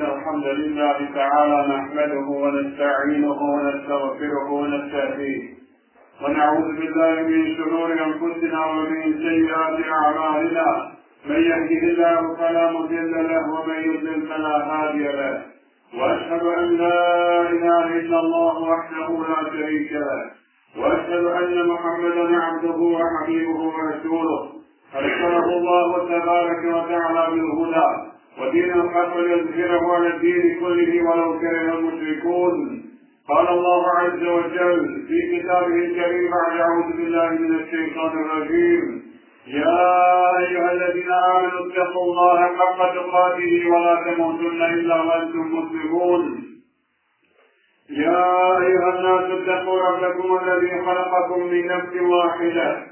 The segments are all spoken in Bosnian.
الحمد لله تعالى نحمده ونستعينه ونستغفره ونستهديه. ونعوذ بالله من شرور أنفسنا ومن سيئات أعمالنا. من يهده الله فلا مضل له ومن يضلل فلا هادي له. وأشهد أن لا إله إلا الله وحده لا شريك له. وأشهد أن محمدا عبده وحبيبه ورسوله. أرسله الله تبارك وتعالى بالهدى. ودين الحق ليظهره على الدين كله ولو كره المشركون. قال الله عز وجل في كتابه الكريم بعد أعوذ بالله من الشيطان الرجيم. يا أيها الذين آمنوا اتقوا الله حق تقاته ولا تموتن إلا وأنتم مسلمون. يا أيها الناس اتقوا ربكم الذي خلقكم من نفس واحدة.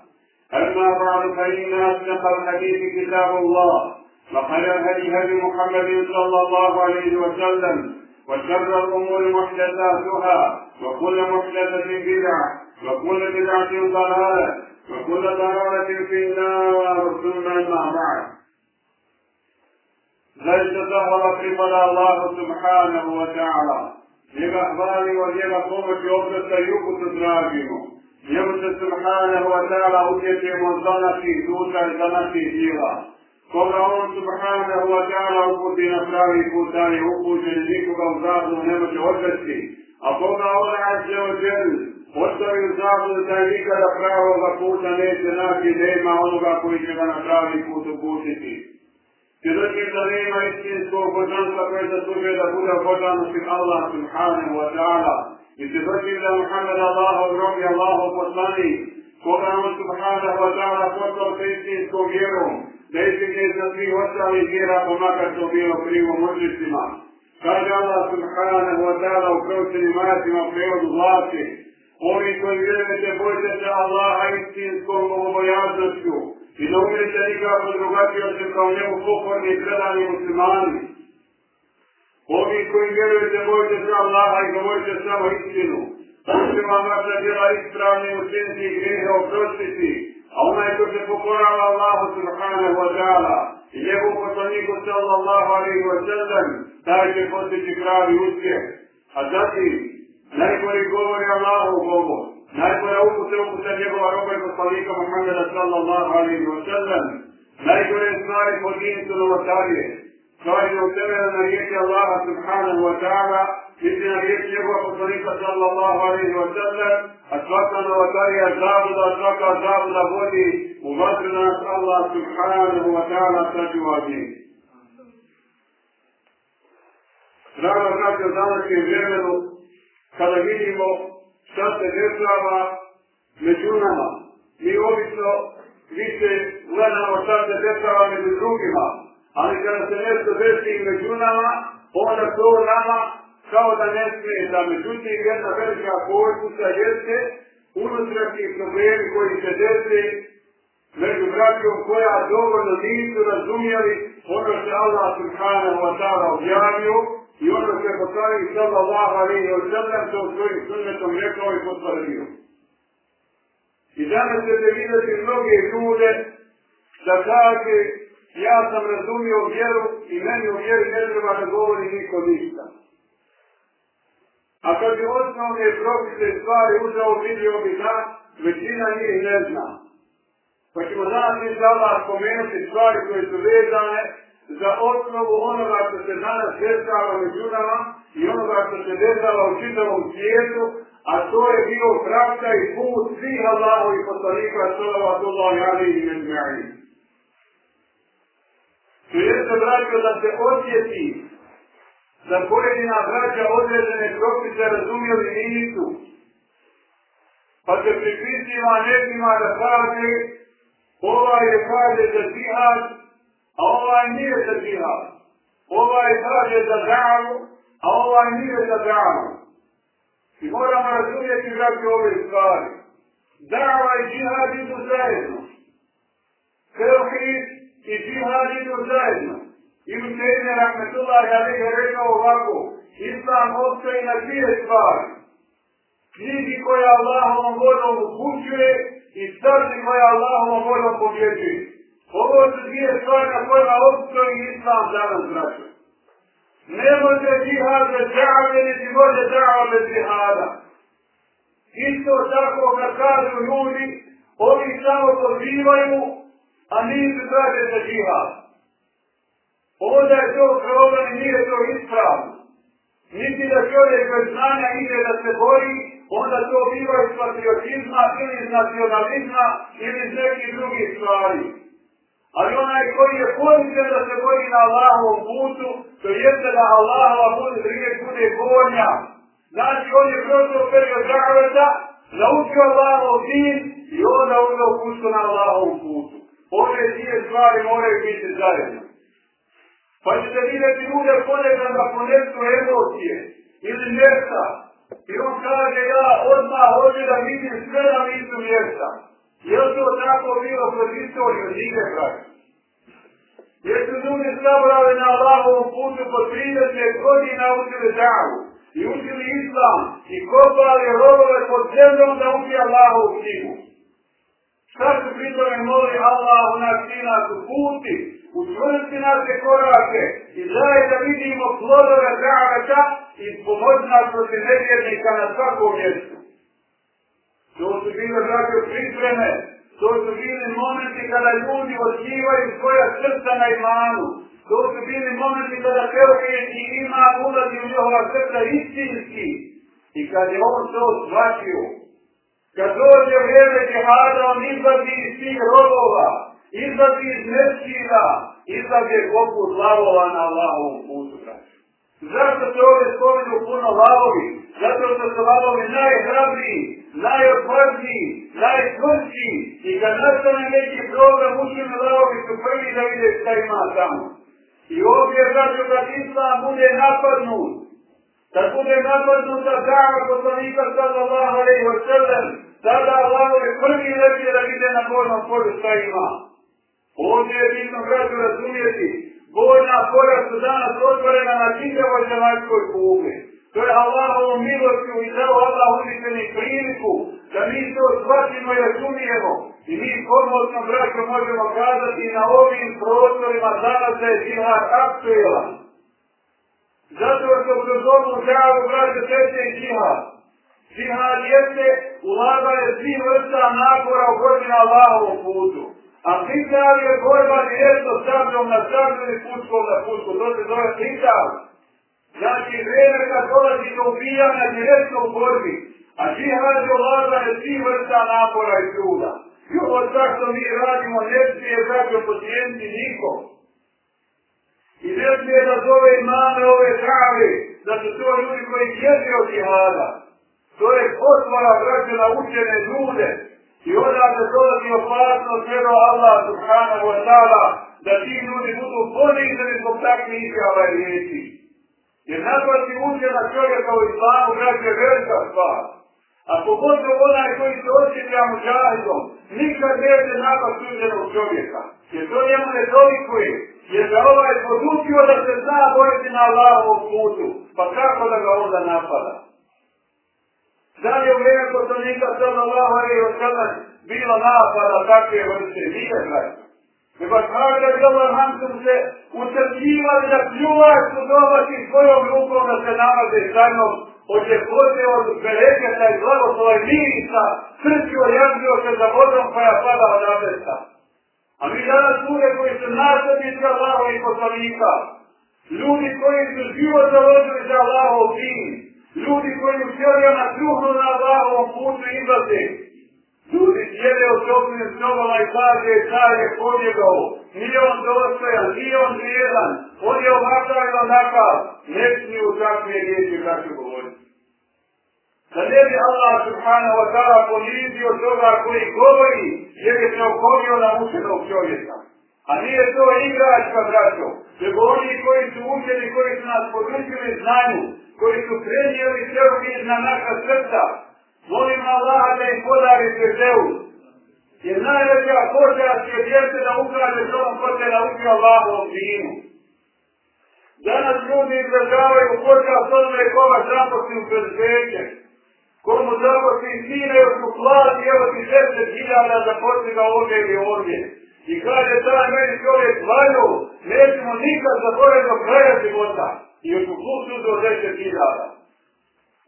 أما بعد فإن أصدق الحديث كتاب الله وخير الهدي هدي محمد صلى الله عليه وسلم وشر الأمور محدثاتها وكل محدثة بدعة وكل بدعة ضلالة وكل ضلالة في النار ثم أما بعد ليس سهل قبل الله سبحانه وتعالى njega pomoći oprosta i ukusu tražimo. Njemu se subhanahu wa ta'ala utječemo za naših duša i za naših djela. Koga on subhanahu wa ta'ala uputi na pravi put, da je upućen i nikoga u zabludu ne može odvesti. A koga on azze od djel, ostavi u zabludu da nikada pravoga puta neće naći, nema onoga koji će ga na pravi put uputiti. Svjedočim da nema istinskog božanstva koje zaslužuje da bude obožan osim Allah subhanahu wa ta'ala. I svjedočim da Muhammed Allahov rob i Allahov poslanik, koga on subhanahu wa ta'ala poslao sa istinskom vjerom, da izbjegne za svi ostali vjera, pa pomakar to bilo krivo mužnicima. Kaže Allah subhanahu wa ta'ala u proučenim ajatima prevodu vlasti, Ovi koji vjerujete, bojte se Allaha istinskom obojaznošću, i da umijete nikako drugačije osim kao njemu pokorni i predani muslimani. Ovi koji vjerujete, bojite se Allaha i govorite samo istinu. On će vam vaša djela ispravne učiniti i grijehe oprostiti. A onaj ko se pokorava Allahu subhanahu wa ta'ala i njegov poslaniku sallallahu alaihi wa sallam, taj će postići pravi uspjeh. A zatim, najgori govori Allahu govor, najgore upute upute njegova roba i poslanika Muhammeda sallallahu alaihi wa sallam, najgore stvari po dinicu novotarije, stvari u tebe na riječi Allaha subhanahu wa ta'ala, niti na riječi njegova poslanika sallallahu alaihi wa sallam, a svaka novatarija zabuda, svaka zabuda vodi u vatru nas Allah subhanahu wa ta'ala sačuva njih. Draga braća, u današnjem vremenu, kada vidimo šta se dešava među nama, mi obično više gledamo šta se dešava među drugima, ali kada se nešto desi među nama, onda to nama kao da ne smeta. međutim jedna velika povrstusa jeste unutrašnji problemi koji se desi među braćom koja dovoljno nisu razumijeli ono što Allah subhanahu wa ta'ala objavio i ono što je poslanik sallallahu alaihi wa sallam to svojim sunnetom rekao i potvrdio. I danas ćete vidjeti mnoge ljude da kaže ja sam razumio vjeru i meni u vjeri ne treba da govori niko ništa. A kad bi osnovne propise stvari uzao vidio bi da većina njih ne zna. Pa ćemo danas i sada spomenuti stvari koje su vezane za osnovu onoga što se danas dešava među nama i onoga što se dešava u čitavom svijetu, a to je bio pravda i put svih Allahovih i poslanika sallallahu alaihi wa sallam. To jeste braćo da se osjeti da pojedina braća određene propise razumijeli nisu. Pa se pripisiva nekima da kaže ovaj je kaže za džihad, a ovaj nije za džihad. Ovaj kaže za džavu, a ovaj nije za džavu. I moramo razumijeti braći ove stvari. Dava i džihad idu zajedno. Teuhid i džihad idu zajedno. I u Tejne Rahmetullah Ali je rekao ovako, Islam ostaje na dvije stvari. Knjigi koja Allahovom vodom upućuje i srdi koja Allahovom vodom pobjeđuje. Ovo su dvije stvari na kojima ostoji Islam danas, braćo. Ne može džihad bez džave, niti može džava bez džihada. Isto tako kad kažu ljudi, ovi samo pozivaju, a nisu traže za džihad. Onda je to problem i nije to ispravno. Niti da čovjek bez znanja ide da se bori, onda to biva iz patriotizma ili iz nacionalizma ili iz nekih drugih stvari. Ali onaj koji je ponižen da se bori na Allahovom putu, to jeste da Allahova bude riječ bude gornja. Znači on je prošao period zahveta, naučio Allahov din i onda uveo pustu na Allahovom putu. Ove dvije stvari moraju biti zajedno. Pa ćete vidjeti ljude ponekad da ponesu emocije ili mjesta. I on kaže ja odmah hoću da vidim sve na licu mjesta. Je li to tako bilo kroz istoriju? Nije pravi. Jesu ljudi sabrali na Allahovom putu po 30 godina učili davu i učili islam i kopali robove pod zemljom da uči Allahovu knjigu. Šta su pritome moli Allahu na sina su puti, učvrsti naše korake i daj da vidimo plodove zaveta i pomoći nas protiv nevjernika na svakom mjestu. To su bile drage pripreme, to su bili momenti kada ljudi očivaju svoja srca na imanu, to su bili momenti kada teorije i ima ulazi u njihova srca istinski i kad je on to shvatio, kad dođe vrijeme džihada, on izlazi iz tih robova, izlazi iz meskina, izlazi poput lavova na Allahovom putu. Zašto se ovdje spomenu puno lavovi? Zato što su lavovi najhrabriji, najopvažniji, najtvrđiji i kad nastane neki program, učinu lavovi su prvi da vide šta ima tamo. I ovdje znači kad Islam bude napadnut, da bude napadnuta dama poslanika sallallahu alaihi wa sallam, tada lavovi prvi lepi da ide na bolnom polju šta ima. Ovdje je bitno kratko razumijeti, Bojna polja su danas otvorena na čitavoj zemaljskoj kugli. To je Allahovom milošću i dao Allah uzvišeni priliku da mi to shvatimo i razumijemo. I mi formalno braćo, možemo kazati na ovim prostorima danas da je džihad aktuelan. Zato što kroz braće, džavu, i džihad. Džihad jeste ulaganje svih vrsta napora u godinu Allahovom putu. A Kitab je borba direktno sabljom na sabljom i pučkom na pučkom. To se zove Kitab. Znači, vreme kad dolazi do ubijanja direktno u borbi. A džihad je ulaganje svih vrsta napora i truda. I ovo što mi radimo, ne smije zapravo pocijenti nikom. I ne smije da zove imame ove trave, da su to ljudi koji ježe od džihada. To je otvara braće na učene ljude. I onda se dolazi opasno vjero Allah subhanahu wa ta'ala da ti ljudi budu ponizani zbog takve izjava i riječi. Jer nazvati učena čovjeka u islamu braće velika stvar. A pogotovo onaj koji se osjeća mužahidom, nikad neće napad učenog čovjeka. Jer to njemu ne dolikuje. je. Jer ga ovaj podučio da se zna boriti na Allahovom putu. Pa kako da ga onda napada? Da li je u vrijeme poslanika sallallahu alaihi wa sallam bilo napada takve vrste? Nije, braćo. Nego kaže da Allah se utrpljivali da pljuvaš u domaći svojom rukom da se namaze sa od ljepote, od bereketa i blagoslova i mirisa, crpio, jazio se za vodom koja pada od abesta. A mi danas ljude koji su nasljednici Allahov i poslanika, ljudi koji su život založili za Allahov din, ljudi koji u na truhnu na Allahovom putu izlaze, Ljudi sjede od sobnim sobama i kaže, kaj je pobjegao, nije on dostojan, nije on vrijedan, on je ovakav i onakav, ne smiju takve riječi kako govoriti. Da ne bi Allah subhanahu wa ta'ala ponizio toga koji govori, jer je se na učenog čovjeka. A nije to igračka, braćo, nego oni koji su učeni, koji su nas podučili znanju, koji su prenijeli sve na naša srca, Molim Allah da im podari se zeus. Jer najveća počast je djece da ukrade onom ko te nauči Allahovom dinu. Danas ljudi izražavaju počast onome kova zaposli u predsveće. Komu zaposli sine još u plati, evo ti deset hiljada za ga ovdje ili ovdje. I kaže taj meni čovjek valju, nećemo nikad zaboraviti do kraja života. I još u plusu do deset hiljada.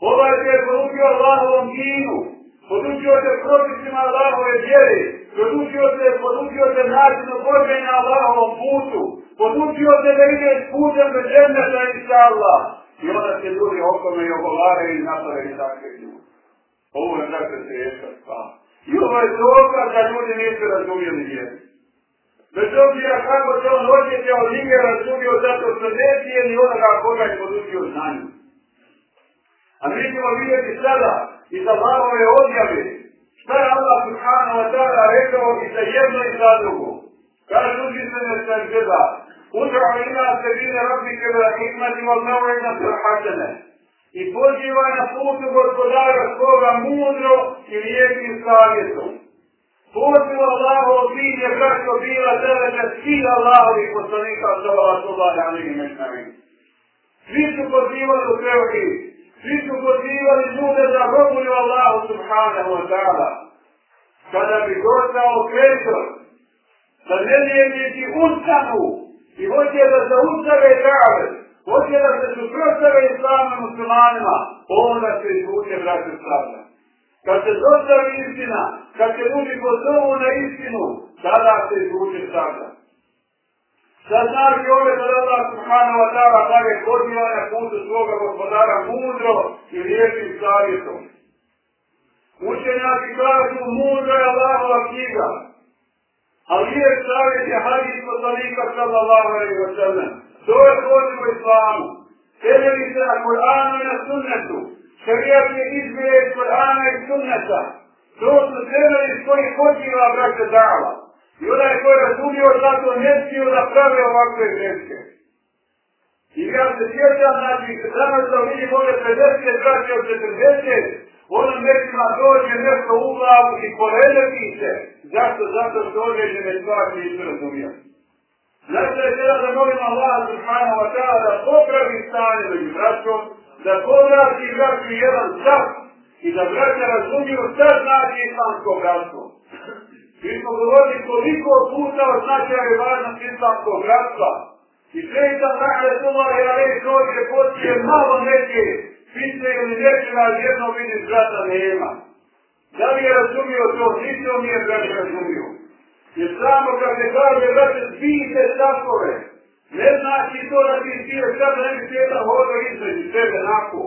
Ovaj se je podučio Allahovom dinu, podučio se propisima Allahove vjere, podučio se, podučio se načinu pođenja Allahovom putu, podučio se da ide putem do dženneta inša Allah. I onda se ljudi okome i ogovaraju i napravaju takve ljudi. Ovo je dakle se stvar. I ovo je dokaz da ljudi nisu razumijeli vjeru. Bez obzira kako se on osjeća od njega razumio zato što ne cijeli onoga koga je podučio znanju. A mi ćemo vidjeti sada i za Allahove odjave šta je Allah subhanahu wa ta'ala rekao i za jedno i za drugo. Kaže uzvišene se gleda, utrao ima se vide rabike da hikmati vol neurejna se hađene. I poziva na putu gospodara svoga mudro i lijepim savjetom. Poziv Allaho bin je kako bila zelena svi Allahovi poslanika sallallahu alaihi wa sallam. Svi su pozivali u teoriji, Svi su pozivali ljude da robuju Allahu subhanahu wa ta'ala. Kada bi došao kretor, da ne nijemnici ustanu i hoće da zaustave ustave hoće da se suprostave islamim muslimanima, onda se izvuče braće sada. Kad se dostavi istina, kad se ljudi pozovu na istinu, tada se izvuče sada. Sad znači ove da Allah subhanahu wa ta'ala dalje poziva na putu svoga gospodara mudro i lijepim savjetom. Učenjaki kažu mudro je Allahova knjiga. A lijep savjet je hadis poslanika sallallahu alaihi wa sallam. To je poziv u islamu. Temelji se na Kur'anu i na sunnetu. Šarijat je izbire iz Kur'ana i sunneta. To su temelji s kojih poziva braća dava. I onaj ko je razumio zato ne smiju da prave ovakve greške. I ja se sjećam, znači, danas da vidim ove 50 braće od 40, onom nekima dođe nešto u glavu i poredeti se. Zašto? Zato što određene stvari nisu razumio. Zato je da molim Allah subhanahu wa ta'ala da popravi stanje među braćom, da povrati braću jedan sat i da braća razumiju šta znači islamsko bratstvo. Mi smo govorili koliko puta o značaju i važnost islamskog bratstva. I sve i tam nakon je tuma i ali dođe poslije malo neke pise ili nečega jedno vidi brata nema. Da li je razumio to? Nisi on nije braća razumio. Jer samo kad se kaže brate zbijte štapove. ne znači to da ti zbije sad ne bi jedan hodo između sebe nako.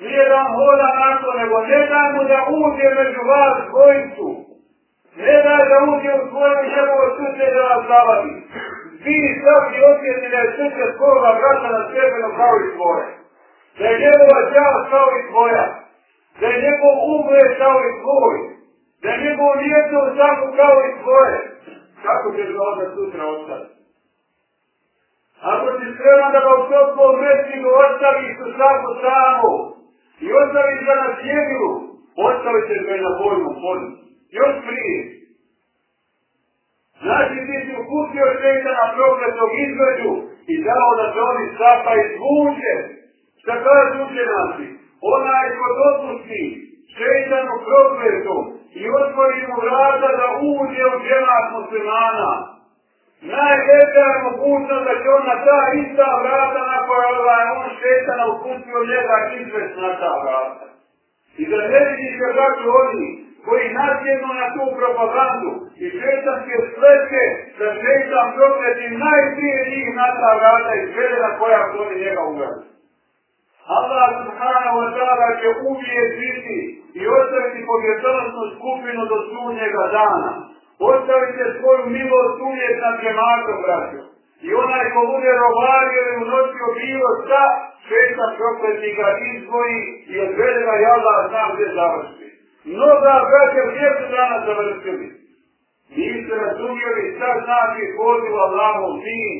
Nije da on hoda nako, nego ne da mu da uđe među vas dvojicu. Ne daj da uđe u svoje njegovo srce da vas zavadi. Vi svaki osjeti da je srce svoga brata na stepeno kao i svoje. Da je njegova djava kao i tvoja. Da je njegov umre kao i tvoj. Da je njegov vjetno u kao i tvoje. Kako ćeš ga onda sutra ostaviti? Ako si spreman da ga u toplom mestinu ostaviš u svaku samu i ostaviš ga na sjedilu, ostavit će ga na bojnom polju. Još prije. Znači ti si upustio šeitana prokletog izveđu i dao da se oni sapa izvuče. Šta kaže učenasi? Onaj kod dopusti šeitanu prokletom i otvori mu vrata da uđe u džemat muslimana. Najveća je mogućnost da će on na ta ista vrata na koja ovaj on šetana upustio njega izvest na ta vrata. I da ne vidiš kako oni koji nasjednu na tu propagandu i šetanske sletke da šetan prokleti najprije njih na ta vrata i zvede na koja su oni njega ugrali. Allah subhanahu wa ta'ala će uvijek biti i ostaviti povjetonosnu skupinu do sunnjega dana. Ostavite svoju milost uvijek na džematom, braćo. I onaj ko bude rovario i unosio bilo šta, šetan prokleti ga izvoji i odvede ga i Allah znam gdje završi. Mnoga braća gdje su danas završili? Niste razumijeli šta znači poziv Allahom din,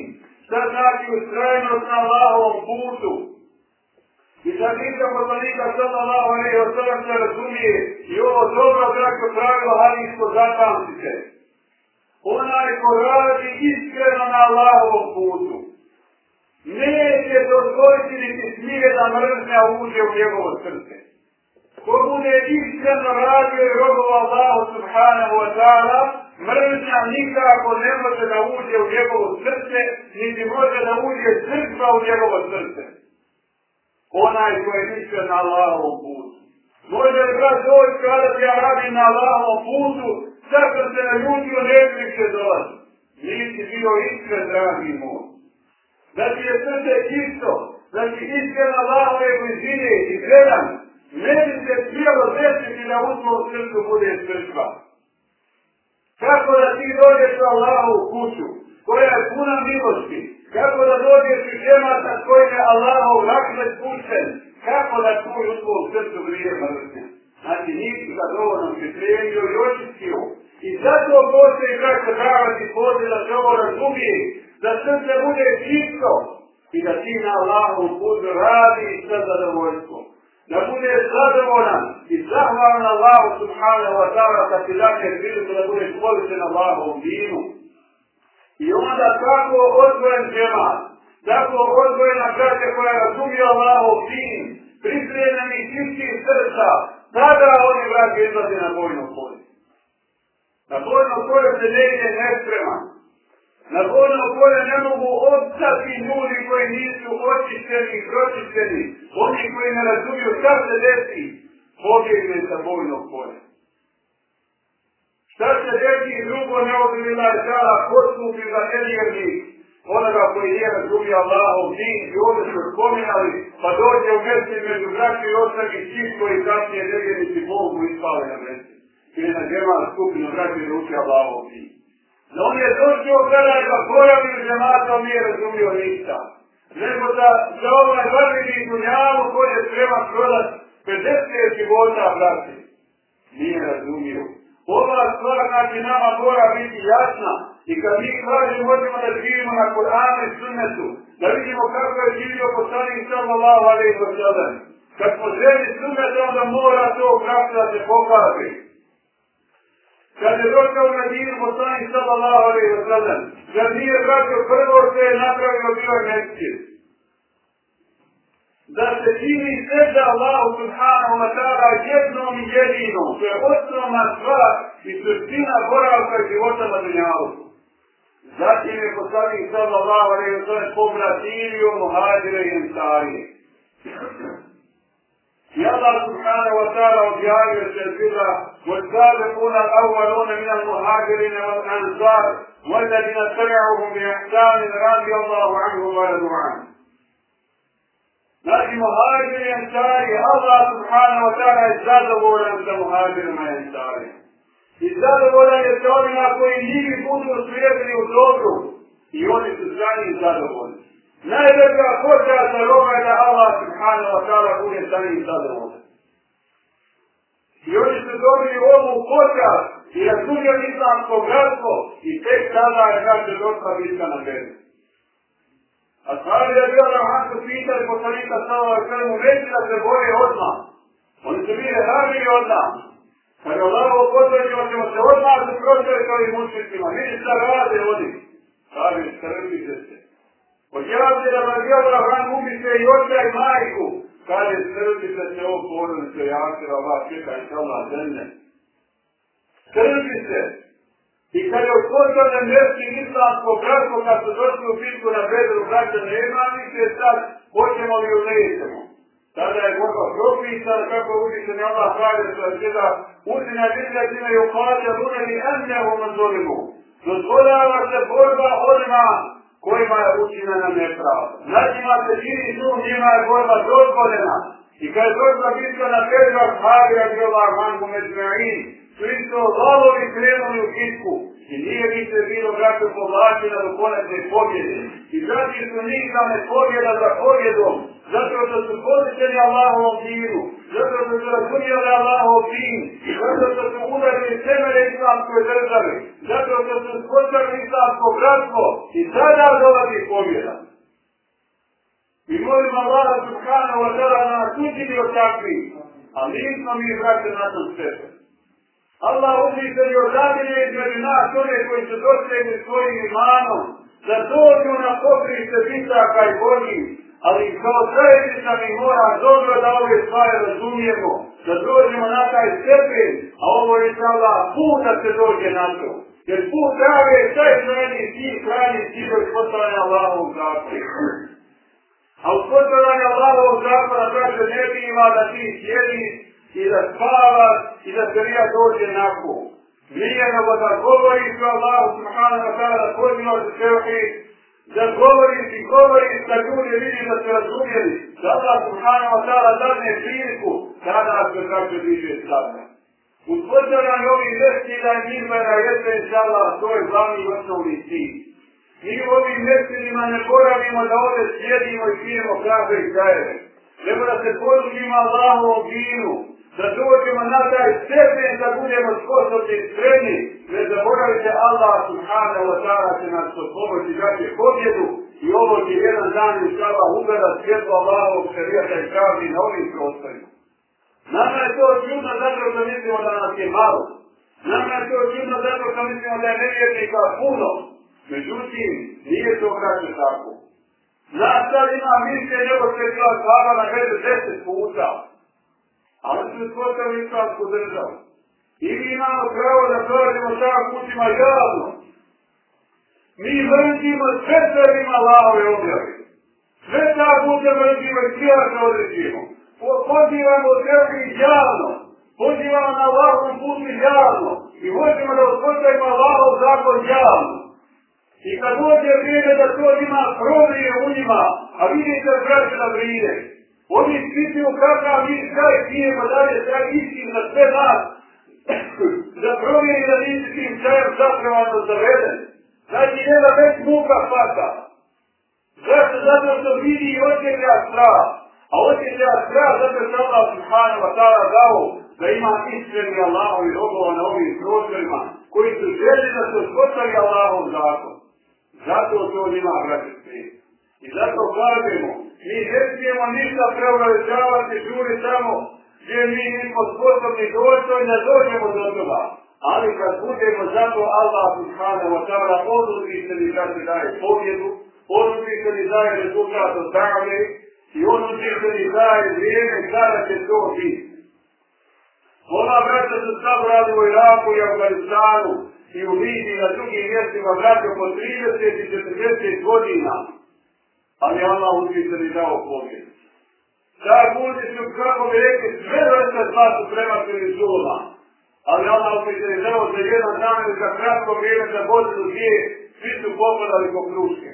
šta znači ustrajnost na Allahovom putu. I sad nisam poslanika sallallahu alaihi wa sallam se razumije i ovo dobro braćo pravilo hadijsko zapamtite. Onaj ko radi iskreno na Allahovom putu, neće dozvojiti niti smije da mržnja uđe u njegovo srce. Ko bude iskreno radio i robovo Allahu subhanahu wa ta'ala, mržnja nikako ne može da uđe u njegovo srce, niti može da uđe crkva u njegovo srce onaj ko je na Allahovom putu. Može li brat doći kada ti ja radim na Allahovom putu, sad sam se naljutio, ne bih dolazi. Nisi bio iskren, dragi moj. Da ti je srce čisto, da ti iskren na Allahove blizine i gledan, ne bi se smjelo desiti da u tvojom srcu bude crkva. Kako da ti dođeš na Allahovu kuću, koja je puna milosti, kako da dođeš u džemata s kojim je Allahov rahmet pušten, kako da tvoj u svom srcu grije mrtve. Znači nisi ga dovoljno pripremio i očistio. I zato postoji kako davati poziv da se ovo razumije, da srce bude čisto i da ti na Allahov putu radi sa zadovoljstvom. Da bude zadovoljan i zahvalan Allahu subhanahu wa ta'ala kad ti dakle priliku da budeš poličen Allahovom dinu. I onda tako odvojen džemat, tako odvojena kraća koja razumije Allahov din, pripremljeni čistih srca, tada oni vrati izlaze na bojno polje. Na bojno polje se ne ide nespreman. Na bojno polje ne mogu odstati ljudi koji nisu očišćeni i pročišćeni, oni koji ne razumiju šta se desi, pobjegne sa bojnog polja. Šta se reći drugo neobila je tada postupi za nevjerni onoga koji nije razumio Allahov din i ovdje su spominali, pa dođe u mesti među braći i ostavi svih koji kasnije nevjernici Bogu ispale na mesti. Ili na džemal skupinu braći i uči Allahov din. Da on je došao kada je ga pojavi u džemata, on nije razumio ništa. Nego da za ovaj vrvini dunjavu koji je spreman prodat 50 života braći. Nije razumio. Ova stvar znači nama mora biti jasna i kad mi kažemo možemo da živimo na Koranu i Sunnetu, da vidimo kako je živio poslanik sallallahu alaihi wa sallam. Kad smo želi Sunnet, onda mora to kako da se pokaže. Kad je došao na dinu poslanik sallallahu alaihi wa sallam, da nije vratio prvo se je napravio bio mjesec. Da se čini sreća Allahu subhanahu wa ta'ala jednom i jedinom. To je osnovna stvar i suština boravka života na dunjalu. Zatim je poslanik sallallahu alaihi wa sallam pobratilio muhađire i ensarije. I Allah subhanahu wa ta'ala objavio se zbira والسابقون الأولون من المهاجرين والأنصار والذين تبعوهم بإحسان رضي الله عنهم ورضوا عنه Znači, muhađir i ansari, Allah subhanahu wa ta'ala je zadovoljan sa muhađirima i ansari. I zadovoljan je sa onima koji njih budu slijedili u dobru. I oni su za njih zadovoljni. Najveća hoća za roba je da Allah subhanahu wa ta'ala bude za njih zadovoljan. I oni su dobili ovu hoća i razumijeli islamsko bratstvo i tek tada je naša dosta bitka na tebi. A stvari da bi bio na Hansu pitali poslanika Sala i kada mu da se boje odmah. Oni su bile radili odmah. Kad je Allaho potvrđeno ćemo se odmah supročili kao i mučnicima. Vidi šta rade oni. Kaže, skrbite se. Odjavite da vam je Abraham ubite i oča i majku. Kaže, skrbite se ovo porodice, jakira, Allah čeka i sama zemlje. Skrbite se. I kad je uspostavljen mjesti islamsko bratstvo, kad su došli u bitku na Bedru, braća, nema više sad, hoćemo li ili nećemo. Tada je borba propisana, kako uvišen je Allah kaže, što je sada uzina bitka time i uplaća luneni ennehu manzolimu. Dozvoljava se borba onima kojima je učinjena nepravda. Znači ima se čini sum, njima je borba dozvoljena. I kad je došla bitka na Bedru, Havija je bila Armanku Međme'in, su isto lavovi krenuli u bitku i nije više bilo braćo povlačena do konačne pobjede. I braći su nikame pobjeda za pobjedom, zato što su posjećeni Allahovom dinu, zato što su razumijeli Allahov din, zato što su udarili temele islamskoj državi, zato što su spostavili islamsko bratstvo. I sada dolazi pobjeda. I molimo Allah subhanahu wa ta'ala na nas učini od takvih, a nismo mi braće na tom sebe. Allah uzvišen je odabire između nas one koji su dosegli svojim imanom, da dođu na pokrište bitaka i bolji, ali kao zajednica mi mora dobro da ove stvari razumijemo, da dođemo na taj stepen, a ovo je sada put da se dođe na to. Jer put prave je taj je krajni cilj, krajni cilj od postavljanja Allahovog zakona. A od postavljanja Allahovog zakona kaže ne bi ima da ti sjediš i da spavaš i da se rija dođe nako. Nije nego da govoriš o Allahu subhanahu wa ta'ala da pozivaš se teohi, da govoriš i govoriš da ljudi vidi da se razumijeli. Da Allah subhanahu wa ta'ala dadne priliku, tada se kaže više stavlja. Uspostavljanje ovih mjestina i njimena jeste inša Allah, to je glavni osnovni cilj. Mi u ovim mjestinima ne boravimo da ovdje sjedimo i pijemo kafe i kajeve. Treba da se podužimo Allahovom vinu, da dođemo na taj stepen da budemo sposobni i spremni, ne zaboravite Allah subhanahu wa ta'ala će nas od pomoći dati pobjedu i ovo će jedan dan iz saba ugleda svjetlo Allahovog šarijata i pravdi na ovim prostorima. Nama je to čudno zato što mislimo da nas je malo. Nama je to čudno zato što mislimo da je nevjetnika puno. Međutim, nije to kraće tako. Nas sad ima više nego što je bila slava na vedu deset puta ali su uspostavili islamsku državu. I mi imamo pravo da prolazimo sa kućima javno. Mi vrđimo sve što lave objave. Sve ta kuće vrđimo i cijela se određimo. Pozivamo sebi javno. Pozivamo na Allahom putu javno. I hoćemo da uspostavimo Allahov zakon javno. I kad dođe vrijeme da to ima promije u njima, a vidite braće na vrijeme, Oni ispituju kakav mi kraj pijemo dalje, sve istim na sve nas. da promijeni da nisi tim čajem zapravano zaveden. Znači, nema već muka fata. Zašto? Zato što vidi i osjeća strah. A osjeća strah zato što Allah subhanahu wa ta'ala dao da ima iskreni Allahovi robova na ovim prostorima koji su želi da se uspostavi Allahov zakon. Zato to njima vraćati. I zato kažemo, mi ne smijemo ništa preuražavati, žuri tamo gdje mi nismo sposobni doći i ne dođemo do toga. Ali kad budemo zato Allah subhanahu wa ta'ala odluči se li kad daje pobjedu, odluči se li daje rezultat od zdravlje I on li daje vrijeme kada će to biti. Ona vraća se su radi u Iraku i Afganistanu i u Libiji na drugim mjestima vraća po 30 i 40 godina. Ali Allah utješeni dao pobjedu. Da ljudi su, kako bi rekli, sve vrste zla su premašili zuluma. Ali Allah utješeni dao za jedan dan ili za kratko vrijeme za godinu dvije, svi su pogledali po kruške.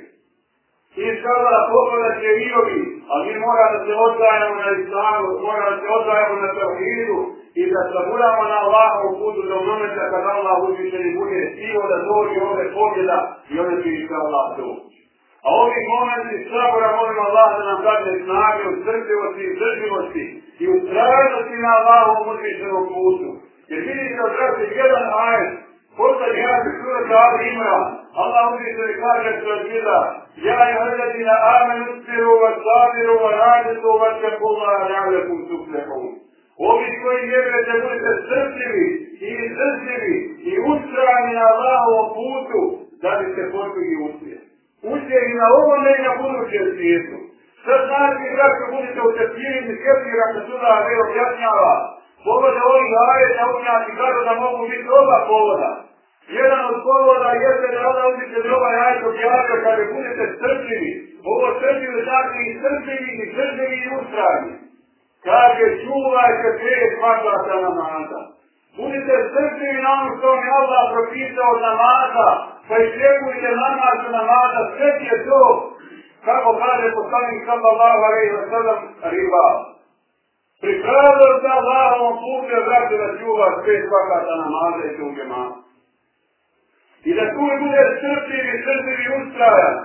I sada pogledat će i ovi, ali mi mora da se odgajamo na islamu, mora da se odgajamo na tevhidu i da saburamo na Allahovu putu do momenta kad Allah uzvišeni bude stivo da dođe ove pobjeda i ove će išta Allah dođe. A ovi momenti sabora molim Allah da nam dadne snage u srpljivosti i drživosti i u trajnosti na Allahom uzvišenom putu. Jer vidite od rasi jedan ajet, posle jedan sura Ali Imran, Allah uzvišeni kaže kroz vida, Ja je hrvatina amen uspiru, va sabiru, va raditu, va čepu Allah, raditu, suflehom. Ovi koji vjerujete budete srpljivi i srpljivi i ustrani na Allahovom putu da biste postigli uspjeh. Uspjeh na ovome i na budućem svijetu. Sad znači kako budete utrpljivim i skrpljivim ako suda ne objašnjava, Povoda ovih ajeta učnjaci kažu da mogu biti oba povoda. Jedan od povoda jeste da onda uzite da ovaj ajet objavio kada budete strpljivi. Ovo strpljivi znači i strpljivi i strpljivi i ustrani. Kaže, čuvajte pet vakata namaza. Budite srpni na ono što mi Allah propisao od namaza, pa išljegujte namaz u namaza, sve je to, kako kaže poslanik sallallahu alaihi wa sallam, riba. Pripravljaju se Allahom putem, vrati da čuva pet vakata namaza i druge. I da tu bude strpljivi, strpljivi ustrajan,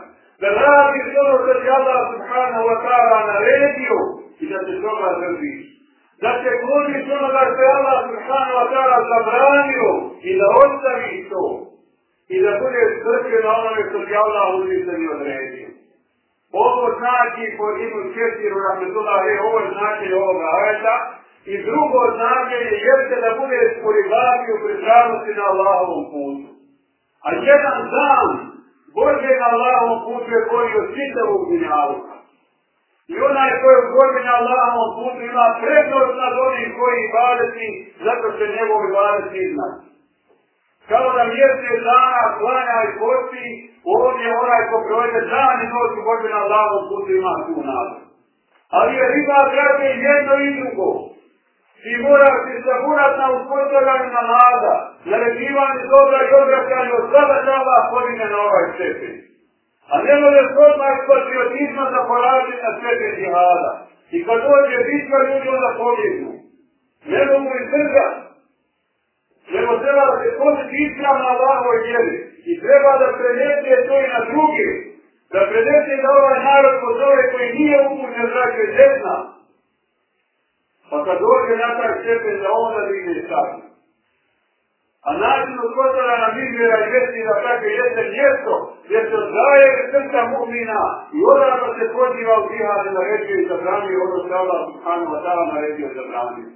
da radi sve ono što je Allah subhanahu wa ta'ala naredio, i da se toga držiš. Da se kloniš onoga što je Allah subhanahu wa ta'ala zabranio i da ostaviš to. I da budeš srpio na onome što ti Allah uzvišeni odredio. Ovo znači po imu čestiru rahmetullah je ovo značenje ovoga ajeta i drugo značenje jeste da budeš poligati u pripravnosti na Allahovom putu. A jedan dan Bože na Allahovom putu je korio od čitavog dunjaluka. I onaj koji je ugodin na Allahom putu ima prednost nad onih koji ibadeti, zato se njegov ibadeti iznad. Kao da mjesec dana klanja i posti, on je onaj ko provede dan i noć ugodin na Allahom putu ima tu nadu. Ali je riba građe jedno i drugo. Ti moraš ti saburat na uspostavljanju na nada, na rekivanju dobra i obraćanju od sada dava podine na ovaj stepen. A ne može odmah patriotizma da poraži na svete džihada. I kad dođe bitka ljudi onda pobjegnu. Ne mogu izdržati. Nego treba da se posjeti islam na Allahoj vjeri. I treba da prenese to i na druge. Da prenese da ovaj narod pozove koji nije upućen zrake zezna. Pa kad dođe na taj stepen da onda digne stavno. A način uspodara nam izvjera i vesti da kakve jeste mjesto gdje se oddaje srca mu'mina i odavno se poziva u džihade na ređe i zabranio ono što Allah subhanahu wa ta'ala naredio zabranio.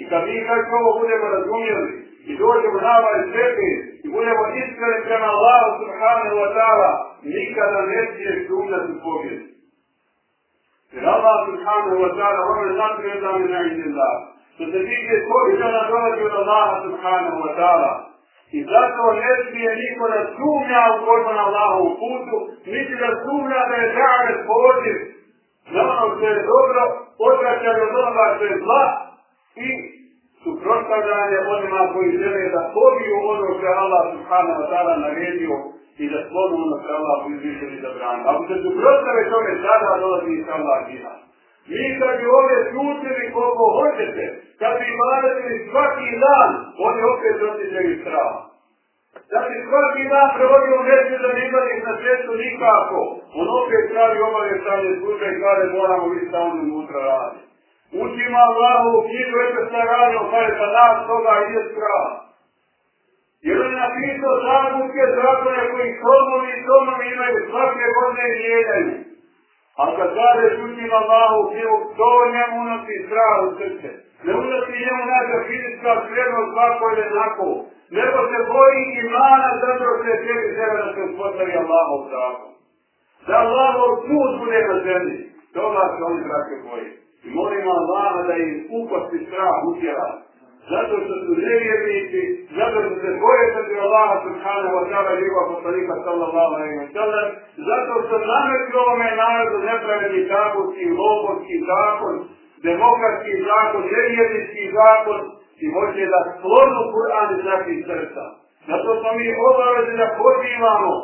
I kad mi kako ovo budemo razumjeli i dođemo na ovaj sebi i budemo iskreni prema Allahu subhanahu wa ta'ala, nikada ne smiješ sumnjati u pobjedu. Jer Allah subhanahu wa ta'ala ono je zatrio da mi ne što se tiče koliko na dolazi od Allaha subhanahu wa ta'ala. I zato ne smije niko da sumnja u borbu na Allahovu putu, niti da sumnja da je džavet poziv na ono što je dobro, odvraćanje od onoga što je zla i suprostavljanje onima koji žele da pobiju ono što je Allah subhanahu wa ta'ala naredio i da slonu ono što je Allah izvišeni da brani. Ako se suprostave tome, sada dolazi iz Allah džihad. Mi kad bi ovdje čutili koliko hoćete, kad bi imanetili svaki dan, oni opet osjećaju strah. Da bi svaki dan prevodio mjesto da imali na svijetu nikako, on opet pravi obave stanje služe i kada moramo biti šta on unutra radi. Učima Allahu u knjigu, eto šta radio, pa je za nas toga ide strah. Jer on je napisao zakonske zakone koji somovi i somovi imaju svake godine i jedaju. A kad kaže čutim Allahu u knjigu, to njemu unosi strah u srce. Ne unosi njemu naša fizička svjednost svako ili jednako. Nego se boji imana zato se tijeli sebe da se uspostavi Allahov zakon. Da Allahov sud bude na zemlji. Toga se oni braće boje. I molimo Allah da im upasti strah utjela. Zato što su nevjernici, zato što se boje srti Allaha subhanahu wa ta'ala i njegova poslanika sallallahu alaihi wa sallam, zato što nametli ovome narodu nepravedni zakonski, lopovski zakon, demokratski zakon, nevjernički zakon i hoće da sklonu Kur'an iz naših srca. Zato smo mi obavezni da pozivamo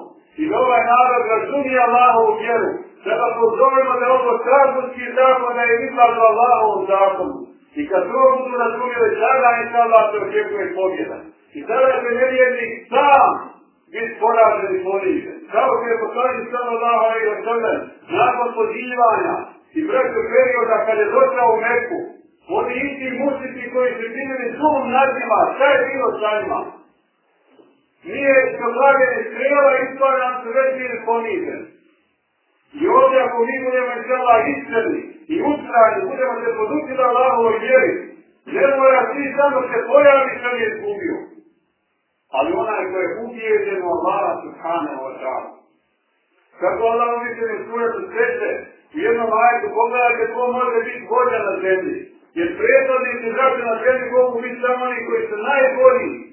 i da ovaj narod razumije Allahovu vjeru, treba pozovemo da ovo zakonski zakon da je izlazio Allahovom zakonu. I kad to budu razumijeli, sada i sada se očekuje pobjeda. I tada će nevjernik sam biti poražen i ponižen. Kao što je poslanik samo Allaho i Rasulem, nakon pozivanja i preko perioda kad je došao u Meku, oni isti mušici koji su bili sumom nad njima, šta je bilo sa njima? Nije što glavljeni strela ispavljam su već bili poniženi. I ovdje ako mi budemo iz Allah iskreni i ustrani, budemo se podupiti da Allahovoj vjeri, ne mora svi samo se pojavi što je izgubio. Ali onaj ko je ubijeđen u Allaha subhanahu wa ta'ala. Kako Allah uviđen u suretu sreće, u jednom ajdu pogledajte ko može biti vođa na zemlji. Jer predvodnici zašto na zemlji mogu biti samo oni koji su najbolji.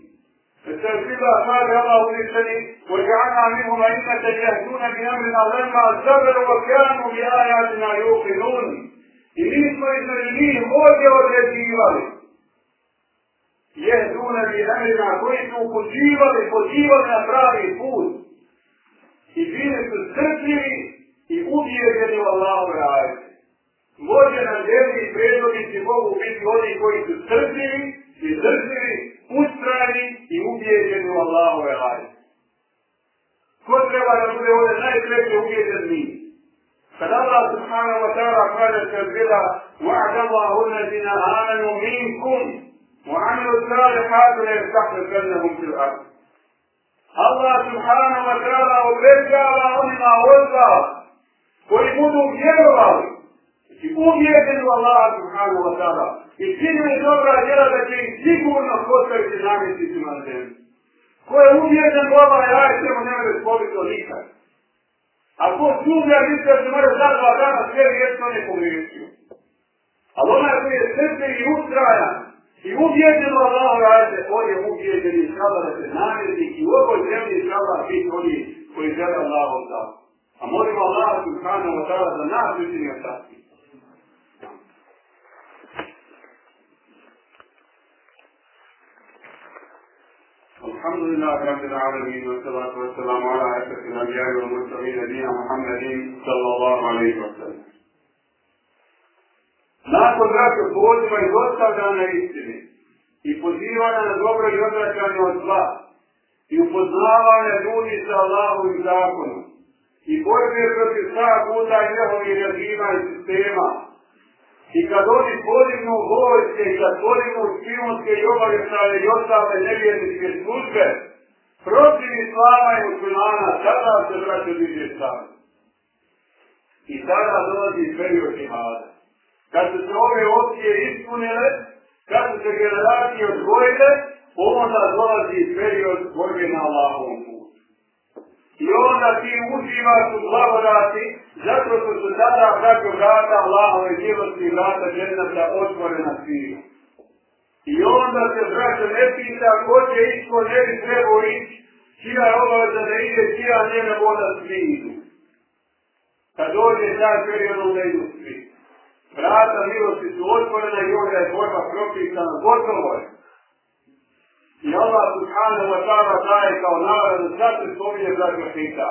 فالتوحيد أخذ الله لسني وجعلنا منهم أئمة يهدون بأمرنا لما صبروا وكانوا بآياتنا يوقنون I mi smo između njih ovdje određivali. Jehduna bi emrina koji su upućivali, pozivali na pravi put. I bili su strpljivi i uvijeđeni u Allahove ajde. Vođe na zemlji i predvodnici mogu biti oni koji su strpljivi i drživi ustrani i ubijeđeni u Allahove ajde. Ko treba da bude ovdje najpreće ubijeđen mi? Kad Allah subhanahu wa ta'ala kaže se bila وَعْدَ اللَّهُ الَّذِينَ آمَنُوا مِنْكُمْ وَعَمِلُوا الصَّالِحَاتِ لَيَسْتَخْلِفَنَّهُمْ فِي الْأَرْضِ Allah subhanahu wa ta'ala obećava onima od vas koji budu vjerovali i uvjeren u Allah subhanahu wa ta'ala i činili dobra djela da će ih sigurno postaviti namjesnicima na zemlji. Ko je uvjeren u ovaj raj, ćemo ne može spobiti nikad. A ko sumlja misle da se mora za dva dana sve vjetno ne pogriješio. Ali onaj koji je srce i ustrajan i uvjeren u Allah rajte, on je uvjeren i šala da se namjestnik i u ovoj zemlji šala biti oni koji žele Allah od A molimo Allah subhanahu wa ta'ala da nas učinio takvi. الحمد لله رب العالمين والصلاة والسلام على أشرف الأنبياء والمرسلين نبينا محمد صلى الله عليه وسلم. Nakon braća poziva i dostavljanja istine i pozivanja na dobro i odvraćanje od zla i upoznavanja ljudi sa Allahovim zakonom i borbe protiv sva puta i njehovih režima i sistema I kad oni podignu vojske i kad podignu špionske i obavještave i ostale nevjerničke službe, protiv islama i muslimana, tada se vraća diže stane. I tada dolazi period jihada. Kad su se ove opcije ispunile, kad su se generacije odvojile, onda dolazi period borbe na Allahovom. I onda ti uživaš u blagodati, zato što su tada preko vrata Allahove milosti i vrata džennata otvorena svima. I onda se braća ne pita ko će ići, ko ne bi trebao ići, čija je obaveza da ide, čija njena voda svi idu. Kad dođe taj period, onda idu svi. Vrata milosti su otvorena i onda je borba propisana, gotovo je. I Allah subhanahu wa ta'ala daje kao nagradu zato spominje braću Hita.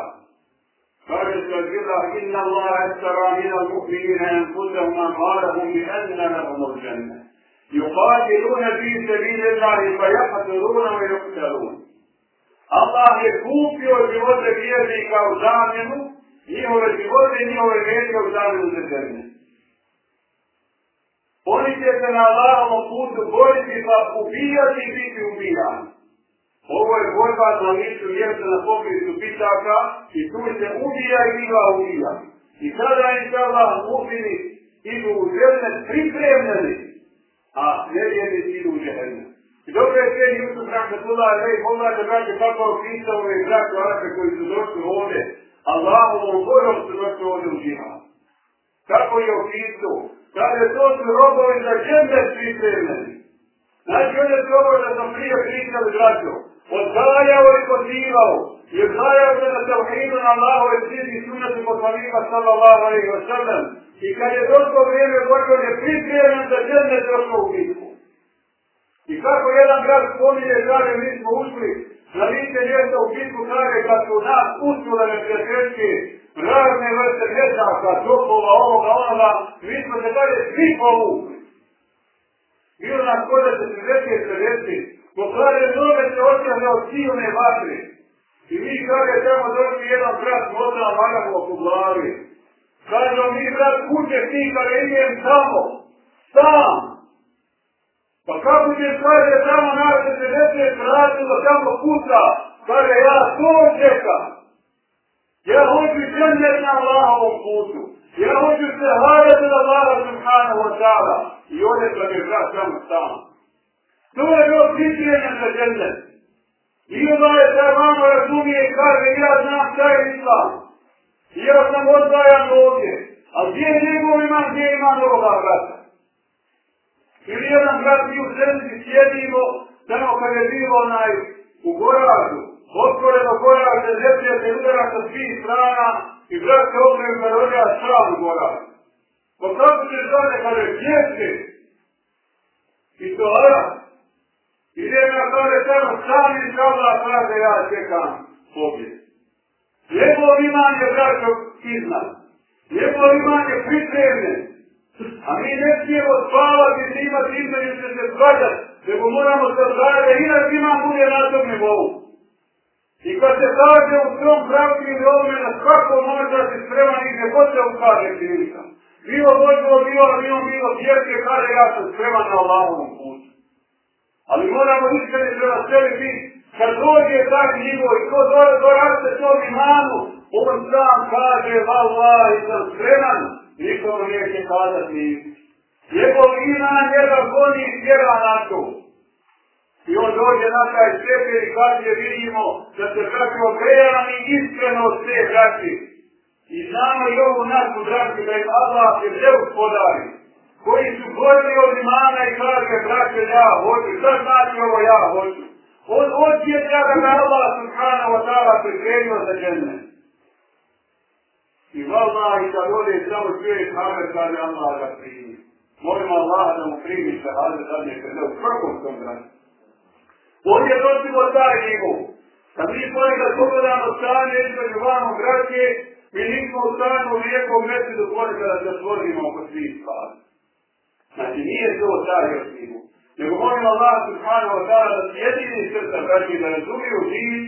Kaže se bila inna Allah estara min al mu'minina enfusahum amhalahum bi enna lahum al dženne. Yuqatiluna fi sabili Allahi fa yaqtuluna wa yuqtalun. Allah je kupio živote vjernika u zamjenu, njihove živote i njihove vjernika u zamjenu za dženne. Oni će se na Allahovom putu boriti pa ubijati i biti ubijani. Ovo je borba za mislu mjesta na popisu pitaka i tu se ubija i biva ubija. I sada im se Allah ubili idu u žene pripremljeni, a nevjernici idu u žene. I dobro je sve Jusuf Rahmetullah, da ih pogledajte, braće, kako je opisao ove braće Arape koji su došli ovdje, Allahovom borom su došli ovdje u džihad. Kako je opisao? Kaže, to su robovi za džembe pripremljeni. Znači, on je ovo da sam prije pričali, braćo, odgajao i pozivao, i odgajao se na tevhidu na Allahove sidi sunati poslanika sallallahu alaihi wa sallam. I kad je došlo vrijeme, počeo je pripremljen za džembe došlo u bitku. I kako jedan grad spominje, kaže, mi smo ušli na lice mjesta u bitku, kaže, kad su nas uspjele neprijateljski razne vrste mjesaka, topova, ovoga, onoga, mi smo se dalje svi povukli. Bilo nas kod se 30 30, pokaže nove se osjeća od silne vatre. I mi kaže, tamo došli jedan brat, možda magamo oko glavi. Kaže, mi brat, kuće ti, kada idem tamo, sam. Pa kako će kaže, tamo naše 50 vratilo, tamo puta, pa kaže, ja to čekam. Ja hoću džennet na Allahovom putu. Ja hoću se hajati na Allaha subhanahu wa ta'ala. I ovdje kad je vrat tamo sam. To je bilo pitanje za džennet. I onda je taj vama razumije i kaže ja znam šta je islam. I ja sam odvajan ovdje. A gdje je njegov imam, gdje ima novoga vrata? Ili jedan brat mi u zemlji sjedimo, tamo kad je bilo onaj u Goražu, otvoreno koja se zemlje se udara sa svih strana i brat se okrenu kad odja u gora. Pa kako će zove kada je gdje I to ara. I gdje me kaže tamo sam iz kabla kaže ja čekam pobjed. Lijepo imanje braćo iznad. Lijepo imanje pripremljen. A mi ne smijemo spavati i imati između se se svađati, nego moramo se svađati, i nas iman bude na tom nivou. I kad se kaže u tom pravcu ili ovome na svakom možda se spreman i ne god se ukaže prilika. Bilo vojstvo, bilo avion, bilo vjerke, kaže ja sam spreman na Allahovom putu. Ali moramo iskreni prema sebi biti, kad dođe tak nivo i ko doraste tom imanu, on sam kaže, Allah, i sam spreman, nikom neće kazati nisi. Njegov iman njega goni i tjera na to. I on dođe na taj stepen i kad je vidimo da se kako okrejani iskreno od te braći. I znamo i ovu našu braću da im Allah se sve uspodari. Koji su godili od imana i kaže braće ja hoću. Šta znači ovo ja hoću? On hoće je da ga Allah subhanahu wa ta'ala pripremio za džennet. I valna i da vode samo čuje kamer kada Allah ga primi. Molim Allah da mu primi se, ali zadnje kada u prvom tom braću. Ovdje došimo taj nivo. Kad mi ponekad pogledamo stanje između vamo braće, mi nismo u stanju u lijepom mjesecu ponekad da se otvorimo oko svih stvari. Znači nije to taj još nivo. Nego molim Allah subhanahu wa ta'ala da se jedini srca braći da razumiju živi,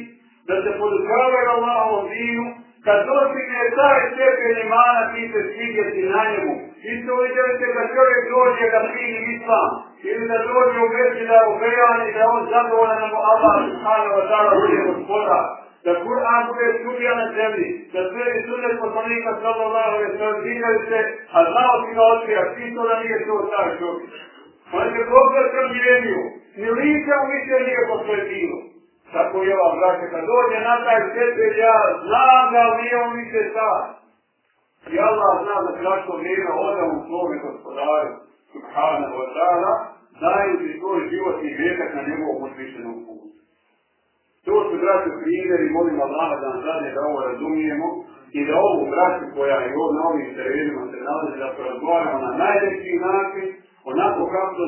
da se podučavaju Allahovom dinu, kad dostigne taj stepen imana ti se svidjeti na njemu. Isto vidjelite kad čovjek dođe da primi islam, ili da dođe u veći da ubejani, da on zadovoljan na Allah subhanahu wa ta'ala bude gospoda, da Kur'an bude studija na zemlji, da sve i sunet poslanika sallallahu alaihi sallam vidjeli se, a znao si ga otvija, isto da nije to taj čovjek. On je dobro srđenju, ni lica u više nije posvetilo. Tako je ova braća, kad dođe na taj stepen, ja znam da nije on više sad. I Allah zna da kratko vrijeme ode u svome gospodaru, subhanahu wa ta'ala, dajući svoj život i vjetak na njegovom uzvišenom putu. To su braće primjeri, molim Allah da nam zadnje da ovo razumijemo i da ovu braću koja je ovdje na ovim terenima se nalazi da porazgovaramo na najveći način, onako kako to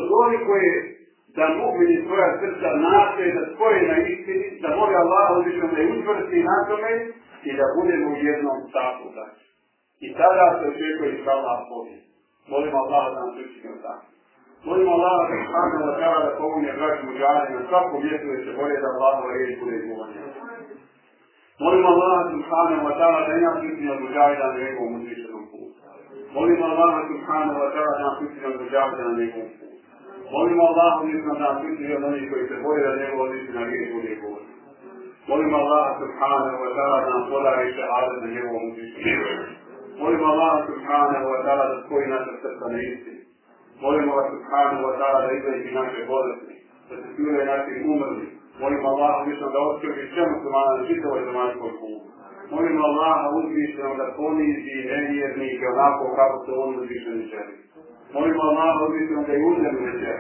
koje da mu'mini svoja srca nastoje da spoje na istini, da moli Allah uzvišenom da je učvrsti na tome i da budemo u jednom stavu znači. I tada se očekuje iz Allah pobjede. Molim Allah da nam učinio tako. Molim Allah da subhanahu wa ta'ala da pomogne braći muđani na svakom mjestu da se bolje da Allah riječ bude izgovornje. Molim Allah subhanahu wa ta'ala da nam učinio muđani na njegovom uzvišenom putu. Molim Allah subhanahu wa ta'ala da nam učinio muđani na njegovom putu. Molimo Allah da nam učinio od onih koji se boje da njegovom uzvišenom na bude izgovornje. Molimo Allah subhanahu wa ta'ala da nam podari šehadet na njegovom učinu. Molimo Allah subhanahu wa ta'ala da spoji naša srca na istini. Molimo Allah subhanahu wa ta'ala da izleži naše bolesti, da se smile naši umrli. Molimo Allah uvišno da odskrbi sve muslimana na čitavoj zemaljskoj kuli. Molimo Allaha uzvišenog da ponizi nevjernike onako kako se on uzvišeni želi. Molimo Allaha uzvišenog da i uzem ne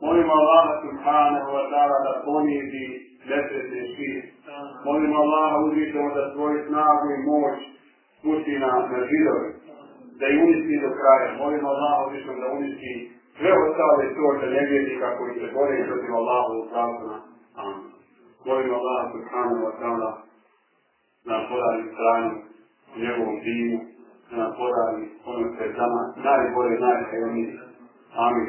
Molimo Allah Allaha subhanahu wa ta'ala da ponijedi nesretne šir. Molimo Allaha uzvišenog da svoju snagu i moć pusti na, na židovi. Da i unisti do kraja. Molimo Allaha uzvišenog da unisti sve ostale sorte nevjernika koji se bore protiv Allahu u pravstvu. Amin. Molim Allaha subhanahu wa ta'ala da nam podari stranu u njegovom dimu, da podari ono što je nama najbolje. Amin,